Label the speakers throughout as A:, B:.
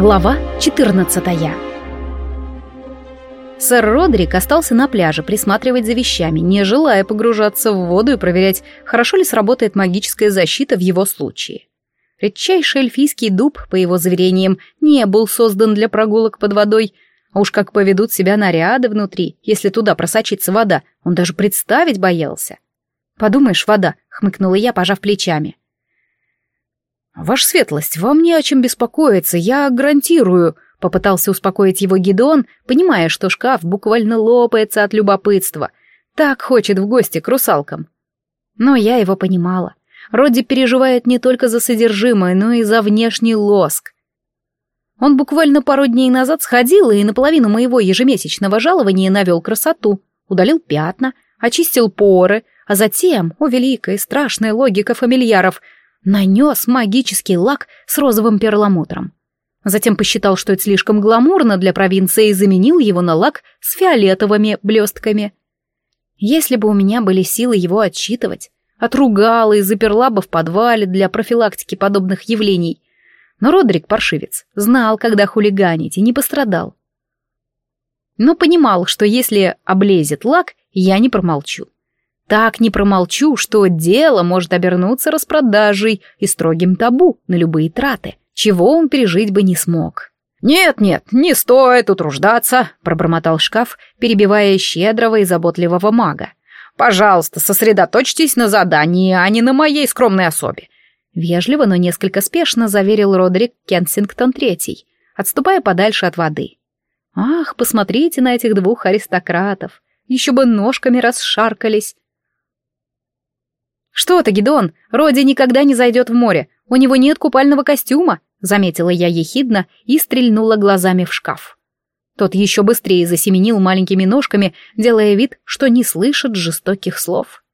A: Глава 14 Сэр Родрик остался на пляже присматривать за вещами, не желая погружаться в воду и проверять, хорошо ли сработает магическая защита в его случае. Редчайший эльфийский дуб, по его заверениям, не был создан для прогулок под водой, а уж как поведут себя наряды внутри, если туда просочится вода, он даже представить боялся. «Подумаешь, вода», — хмыкнула я, пожав плечами. «Ваша светлость, вам не о чем беспокоиться, я гарантирую», — попытался успокоить его Гидеон, понимая, что шкаф буквально лопается от любопытства. Так хочет в гости к русалкам. Но я его понимала. Родди переживает не только за содержимое, но и за внешний лоск. Он буквально пару дней назад сходил и наполовину моего ежемесячного жалования навел красоту, удалил пятна, очистил поры, а затем, о великая и страшная логика фамильяров, нанес магический лак с розовым перламутром. Затем посчитал, что это слишком гламурно для провинции и заменил его на лак с фиолетовыми блестками. Если бы у меня были силы его отчитывать, отругала и заперла бы в подвале для профилактики подобных явлений. Но Родрик, паршивец, знал, когда хулиганить, и не пострадал. Но понимал, что если облезет лак, я не промолчу. Так не промолчу, что дело может обернуться распродажей и строгим табу на любые траты, чего он пережить бы не смог. «Нет-нет, не стоит утруждаться», — пробормотал шкаф, перебивая щедрого и заботливого мага. «Пожалуйста, сосредоточьтесь на задании, а не на моей скромной особе». Вежливо, но несколько спешно заверил Родерик Кенсингтон Третий, отступая подальше от воды. «Ах, посмотрите на этих двух аристократов! Еще бы ножками расшаркались!» «Что ты, Гидон, Роди никогда не зайдет в море, у него нет купального костюма», заметила я ехидно и стрельнула глазами в шкаф. Тот еще быстрее засеменил маленькими ножками, делая вид, что не слышит жестоких слов.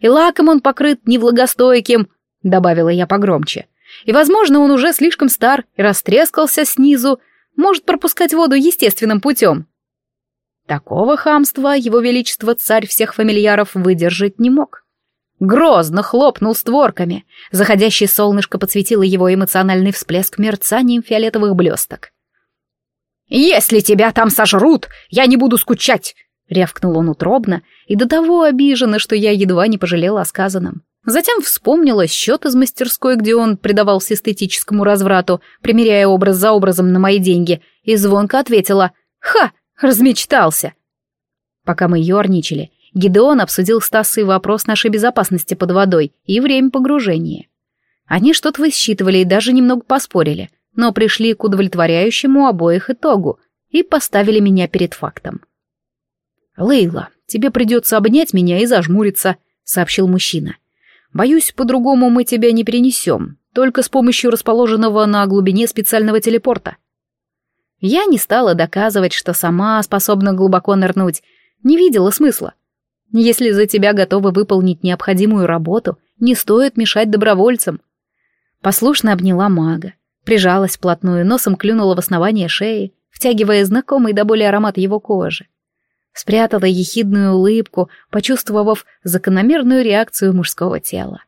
A: «И лаком он покрыт невлагостойким», — добавила я погромче. «И, возможно, он уже слишком стар и растрескался снизу, может пропускать воду естественным путем». Такого хамства его величество царь всех фамильяров выдержать не мог. Грозно хлопнул створками. Заходящее солнышко подсветило его эмоциональный всплеск мерцанием фиолетовых блесток. «Если тебя там сожрут, я не буду скучать!» — рявкнул он утробно и до того обиженно, что я едва не пожалела о сказанном. Затем вспомнила счет из мастерской, где он предавался эстетическому разврату, примеряя образ за образом на мои деньги, и звонко ответила «Ха! Размечтался!» Пока мы ерничали, Гидеон обсудил с Тассой вопрос нашей безопасности под водой и время погружения. Они что-то высчитывали и даже немного поспорили — но пришли к удовлетворяющему обоих итогу и поставили меня перед фактом. «Лейла, тебе придется обнять меня и зажмуриться», — сообщил мужчина. «Боюсь, по-другому мы тебя не перенесем, только с помощью расположенного на глубине специального телепорта». Я не стала доказывать, что сама способна глубоко нырнуть, не видела смысла. Если за тебя готовы выполнить необходимую работу, не стоит мешать добровольцам. Послушно обняла мага, Прижалась вплотную, носом клюнула в основание шеи, втягивая знакомый до боли аромат его кожи. Спрятала ехидную улыбку, почувствовав закономерную реакцию мужского тела.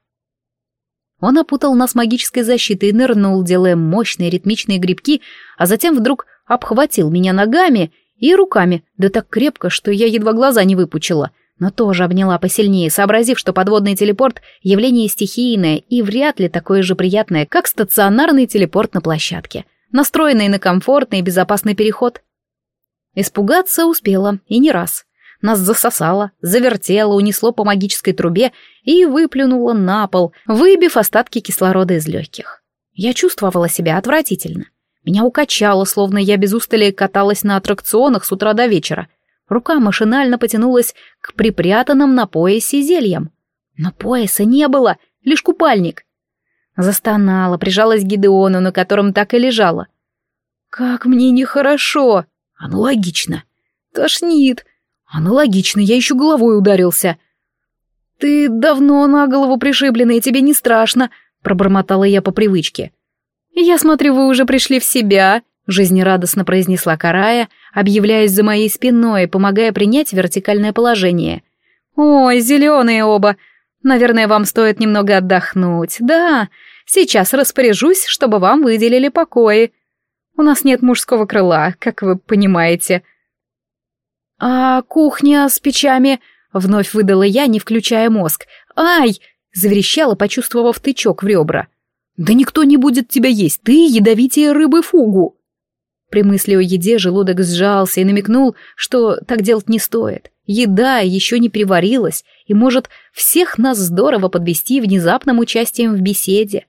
A: Он опутал нас магической защитой и нырнул, делая мощные ритмичные грибки, а затем вдруг обхватил меня ногами и руками, да так крепко, что я едва глаза не выпучила — но тоже обняла посильнее, сообразив, что подводный телепорт — явление стихийное и вряд ли такое же приятное, как стационарный телепорт на площадке, настроенный на комфортный и безопасный переход. Испугаться успела, и не раз. Нас засосало, завертело, унесло по магической трубе и выплюнуло на пол, выбив остатки кислорода из легких. Я чувствовала себя отвратительно. Меня укачало, словно я без устали каталась на аттракционах с утра до вечера — Рука машинально потянулась к припрятанным на поясе зельям. Но пояса не было, лишь купальник. Застонала, прижалась к Гидеону, на котором так и лежала. «Как мне нехорошо!» «Аналогично!» «Тошнит!» «Аналогично, я еще головой ударился!» «Ты давно на голову пришибленный, тебе не страшно!» пробормотала я по привычке. «Я смотрю, вы уже пришли в себя!» Жизнерадостно произнесла Карая, объявляясь за моей спиной, помогая принять вертикальное положение. «Ой, зеленые оба! Наверное, вам стоит немного отдохнуть. Да, сейчас распоряжусь, чтобы вам выделили покои». У нас нет мужского крыла, как вы понимаете. А кухня с печами... Вновь выдала я, не включая мозг. «Ай!» — заверещала, почувствовав тычок в ребра. «Да никто не будет тебя есть, ты ядовитее рыбы фугу!» При мысли о еде желудок сжался и намекнул, что так делать не стоит. Еда еще не приварилась и может всех нас здорово подвести внезапным участием в беседе.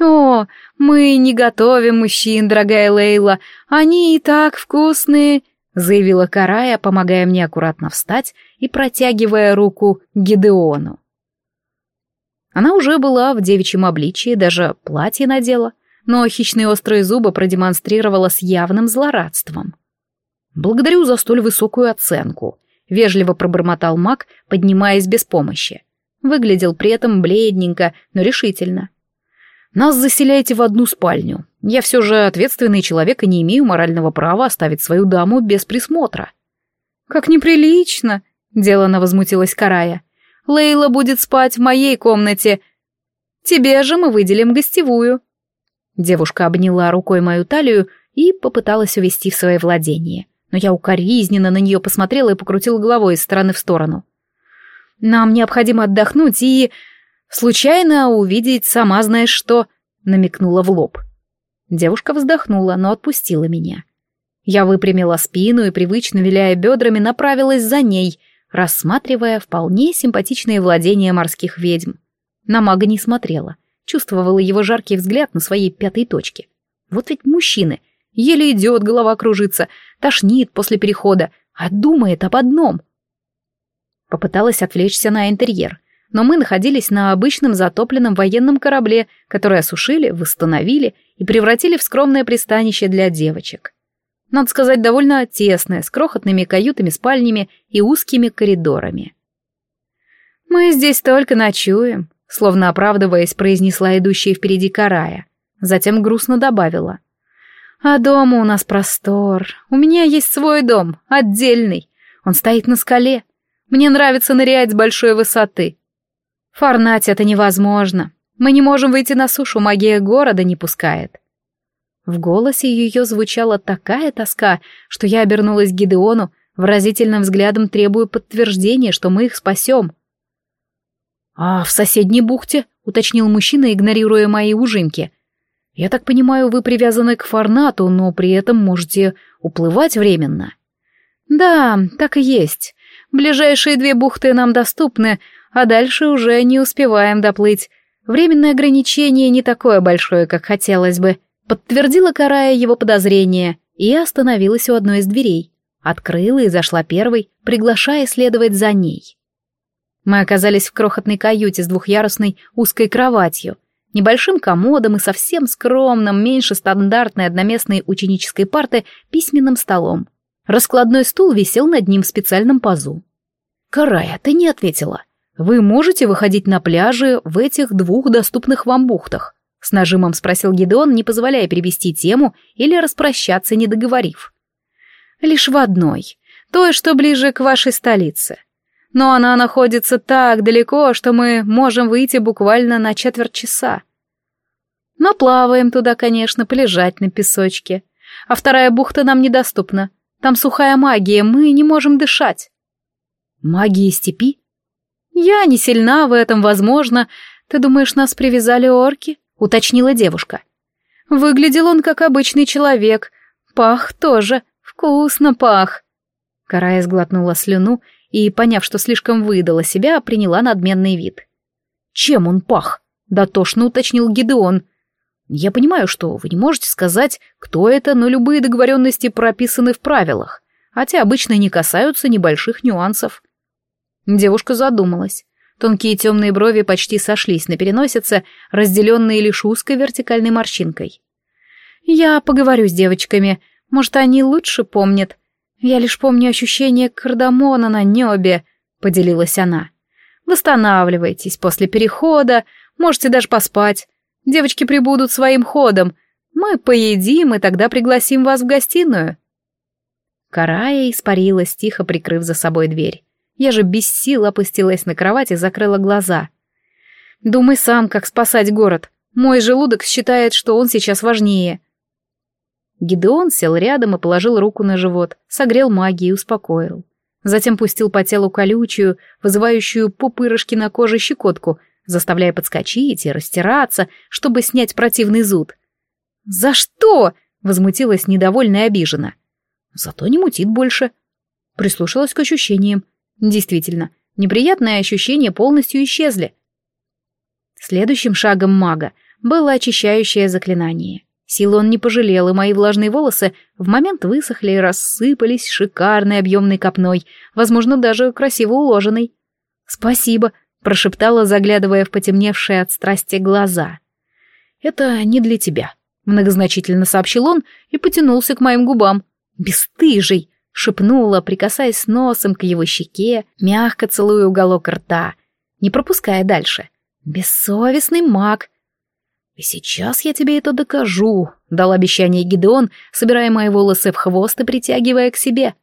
A: «О, мы не готовим мужчин, дорогая Лейла, они и так вкусные», заявила Карая, помогая мне аккуратно встать и протягивая руку Гидеону. Она уже была в девичьем обличии, даже платье надела, но хищные острые зубы продемонстрировала с явным злорадством. «Благодарю за столь высокую оценку», — вежливо пробормотал маг, поднимаясь без помощи. Выглядел при этом бледненько, но решительно. «Нас заселяете в одну спальню. Я все же ответственный человек и не имею морального права оставить свою даму без присмотра». «Как неприлично!» — делано возмутилась Карая. «Лейла будет спать в моей комнате. Тебе же мы выделим гостевую». Девушка обняла рукой мою талию и попыталась увести в свое владение. Но я укоризненно на нее посмотрела и покрутила головой из стороны в сторону. «Нам необходимо отдохнуть и...» «Случайно увидеть, сама знаешь что...» — намекнула в лоб. Девушка вздохнула, но отпустила меня. Я выпрямила спину и, привычно виляя бедрами, направилась за ней, рассматривая вполне симпатичные владения морских ведьм. На мага не смотрела, чувствовала его жаркий взгляд на своей пятой точке. Вот ведь мужчины, еле идет, голова кружится, тошнит после перехода, а думает об одном. Попыталась отвлечься на интерьер — но мы находились на обычном затопленном военном корабле, который осушили, восстановили и превратили в скромное пристанище для девочек. Надо сказать, довольно тесное, с крохотными каютами-спальнями и узкими коридорами. «Мы здесь только ночуем», — словно оправдываясь, произнесла идущая впереди Карая. Затем грустно добавила. «А дома у нас простор. У меня есть свой дом, отдельный. Он стоит на скале. Мне нравится нырять с большой высоты. Фарнать это невозможно. Мы не можем выйти на сушу, магия города не пускает. В голосе ее звучала такая тоска, что я обернулась к Гидеону, выразительным взглядом требуя подтверждения, что мы их спасем. «А в соседней бухте?» — уточнил мужчина, игнорируя мои ужинки. «Я так понимаю, вы привязаны к Фарнату, но при этом можете уплывать временно». «Да, так и есть. Ближайшие две бухты нам доступны, а дальше уже не успеваем доплыть. Временное ограничение не такое большое, как хотелось бы. Подтвердила Карая его подозрение и остановилась у одной из дверей. Открыла и зашла первой, приглашая следовать за ней. Мы оказались в крохотной каюте с двухъярусной узкой кроватью, небольшим комодом и совсем скромным, меньше стандартной одноместной ученической парты, письменным столом. Раскладной стул висел над ним в специальном пазу. «Карая, ты не ответила. «Вы можете выходить на пляжи в этих двух доступных вам бухтах?» — с нажимом спросил Гедеон, не позволяя перевести тему или распрощаться, не договорив. «Лишь в одной, той, что ближе к вашей столице. Но она находится так далеко, что мы можем выйти буквально на четверть часа. Но плаваем туда, конечно, полежать на песочке. А вторая бухта нам недоступна. Там сухая магия, мы не можем дышать». «Магия степи?» «Я не сильна в этом, возможно. Ты думаешь, нас привязали орки?» — уточнила девушка. Выглядел он как обычный человек. Пах тоже. Вкусно пах. Карая сглотнула слюну и, поняв, что слишком выдала себя, приняла надменный вид. «Чем он пах?» — дотошно уточнил Гидеон. «Я понимаю, что вы не можете сказать, кто это, но любые договоренности прописаны в правилах, хотя обычно не касаются небольших нюансов». Девушка задумалась. Тонкие темные брови почти сошлись на переносице, разделенные лишь узкой вертикальной морщинкой. «Я поговорю с девочками. Может, они лучше помнят. Я лишь помню ощущение кардамона на небе», — поделилась она. «Восстанавливайтесь после перехода, можете даже поспать. Девочки прибудут своим ходом. Мы поедим, и тогда пригласим вас в гостиную». Карая испарилась, тихо прикрыв за собой дверь. Я же без сил опустилась на кровать и закрыла глаза. Думай сам, как спасать город. Мой желудок считает, что он сейчас важнее. Гидеон сел рядом и положил руку на живот, согрел магией и успокоил. Затем пустил по телу колючую, вызывающую пупырышки на коже щекотку, заставляя подскочить и растираться, чтобы снять противный зуд. «За что?» — возмутилась недовольно и обижена. «Зато не мутит больше». Прислушалась к ощущениям. Действительно, неприятные ощущения полностью исчезли. Следующим шагом мага было очищающее заклинание. Силы он не пожалел, и мои влажные волосы в момент высохли и рассыпались шикарной объемной копной, возможно, даже красиво уложенной. «Спасибо», — прошептала, заглядывая в потемневшие от страсти глаза. «Это не для тебя», — многозначительно сообщил он и потянулся к моим губам. «Бестыжий!» — шепнула, прикасаясь носом к его щеке, мягко целуя уголок рта, не пропуская дальше. «Бессовестный маг!» «И сейчас я тебе это докажу», — дал обещание Гидеон, собирая мои волосы в хвост и притягивая к себе.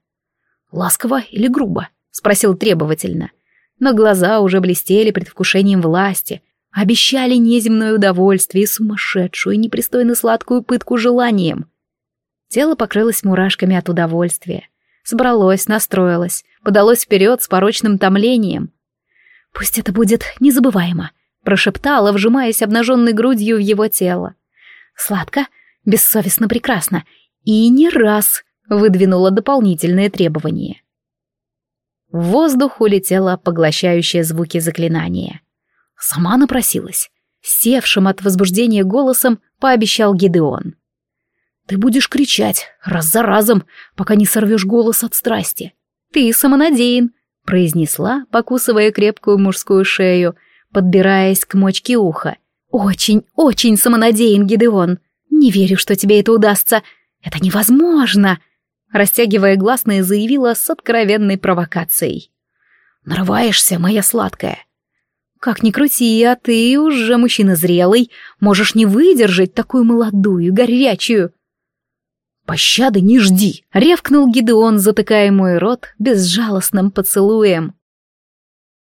A: «Ласково или грубо?» — спросил требовательно. Но глаза уже блестели предвкушением власти, обещали неземное удовольствие и сумасшедшую, непристойно сладкую пытку желанием. Тело покрылось мурашками от удовольствия. Собралось, настроилось, подалось вперед с порочным томлением. «Пусть это будет незабываемо», прошептала, вжимаясь обнаженной грудью в его тело. Сладко, бессовестно прекрасно. И не раз выдвинула дополнительные требования. В воздух улетело поглощающее звуки заклинания. Сама напросилась. Севшим от возбуждения голосом пообещал Гидеон. «Ты будешь кричать раз за разом, пока не сорвешь голос от страсти. Ты самонадеян», — произнесла, покусывая крепкую мужскую шею, подбираясь к мочке уха. «Очень, очень самонадеян, Гидеон. Не верю, что тебе это удастся. Это невозможно!» Растягивая гласные, заявила с откровенной провокацией. «Нарываешься, моя сладкая!» «Как ни крути, а ты уже мужчина зрелый, можешь не выдержать такую молодую, горячую!» «Пощады не жди!» — ревкнул Гидеон, затыкая мой рот безжалостным поцелуем.